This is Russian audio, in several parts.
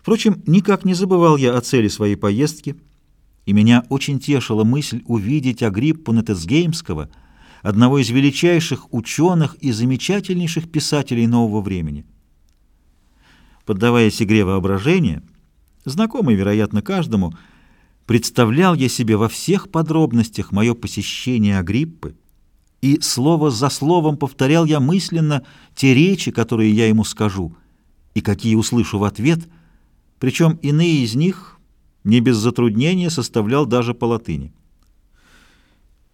Впрочем, никак не забывал я о цели своей поездки, и меня очень тешила мысль увидеть Агриппу Нетесгеймского, одного из величайших ученых и замечательнейших писателей нового времени. Поддаваясь игре воображения, знакомый, вероятно, каждому, представлял я себе во всех подробностях мое посещение Агриппы, и слово за словом повторял я мысленно те речи, которые я ему скажу, и какие услышу в ответ – причем иные из них не без затруднения составлял даже по латыни.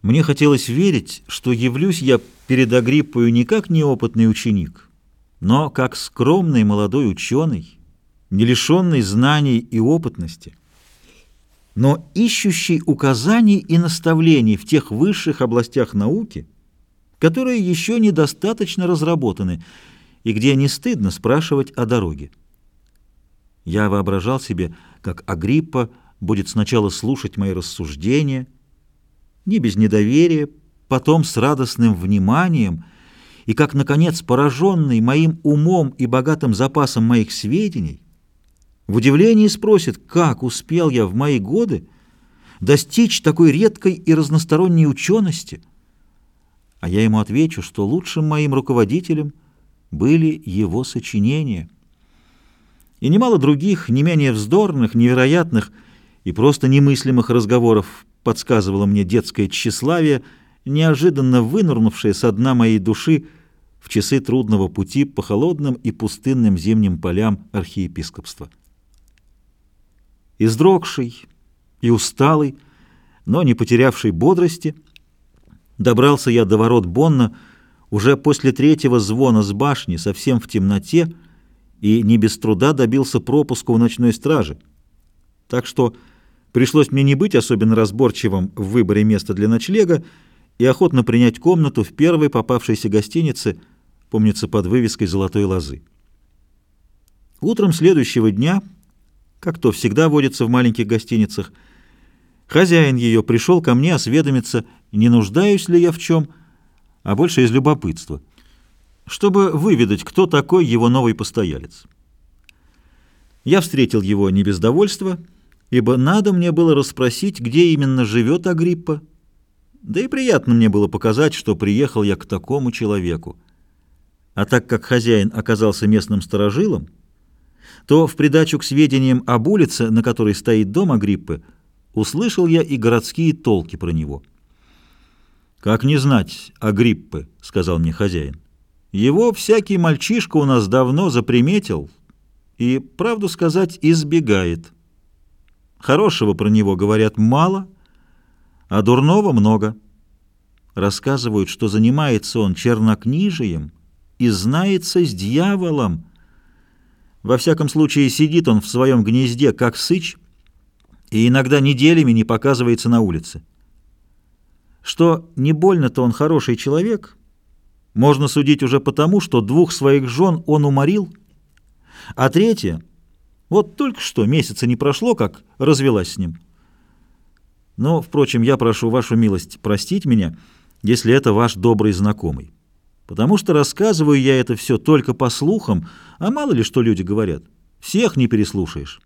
Мне хотелось верить, что явлюсь я перед Агриппою не как неопытный ученик, но как скромный молодой ученый, не лишенный знаний и опытности, но ищущий указаний и наставлений в тех высших областях науки, которые еще недостаточно разработаны и где не стыдно спрашивать о дороге. Я воображал себе, как Агриппа будет сначала слушать мои рассуждения, не без недоверия, потом с радостным вниманием, и как, наконец, пораженный моим умом и богатым запасом моих сведений, в удивлении спросит, как успел я в мои годы достичь такой редкой и разносторонней учености, а я ему отвечу, что лучшим моим руководителем были его сочинения — и немало других, не менее вздорных, невероятных и просто немыслимых разговоров подсказывало мне детское тщеславие, неожиданно вынырнувшее со дна моей души в часы трудного пути по холодным и пустынным зимним полям архиепископства. Издрогший и усталый, но не потерявший бодрости, добрался я до ворот Бонна уже после третьего звона с башни, совсем в темноте, и не без труда добился пропуска у ночной стражи. Так что пришлось мне не быть особенно разборчивым в выборе места для ночлега и охотно принять комнату в первой попавшейся гостинице, помнится, под вывеской «Золотой лозы». Утром следующего дня, как то всегда водится в маленьких гостиницах, хозяин ее пришел ко мне осведомиться, не нуждаюсь ли я в чем, а больше из любопытства — чтобы выведать, кто такой его новый постоялец. Я встретил его не без довольства, ибо надо мне было расспросить, где именно живет Агриппа, да и приятно мне было показать, что приехал я к такому человеку. А так как хозяин оказался местным сторожилом, то в придачу к сведениям об улице, на которой стоит дом Агриппы, услышал я и городские толки про него. «Как не знать Агриппы?» — сказал мне хозяин. Его всякий мальчишка у нас давно заприметил и, правду сказать, избегает. Хорошего про него говорят мало, а дурного много. Рассказывают, что занимается он чернокнижием и знается с дьяволом. Во всяком случае, сидит он в своем гнезде, как сыч, и иногда неделями не показывается на улице. Что не больно-то он хороший человек — можно судить уже потому, что двух своих жен он уморил, а третья, вот только что, месяца не прошло, как развелась с ним. Но, впрочем, я прошу вашу милость простить меня, если это ваш добрый знакомый, потому что рассказываю я это все только по слухам, а мало ли что люди говорят. Всех не переслушаешь.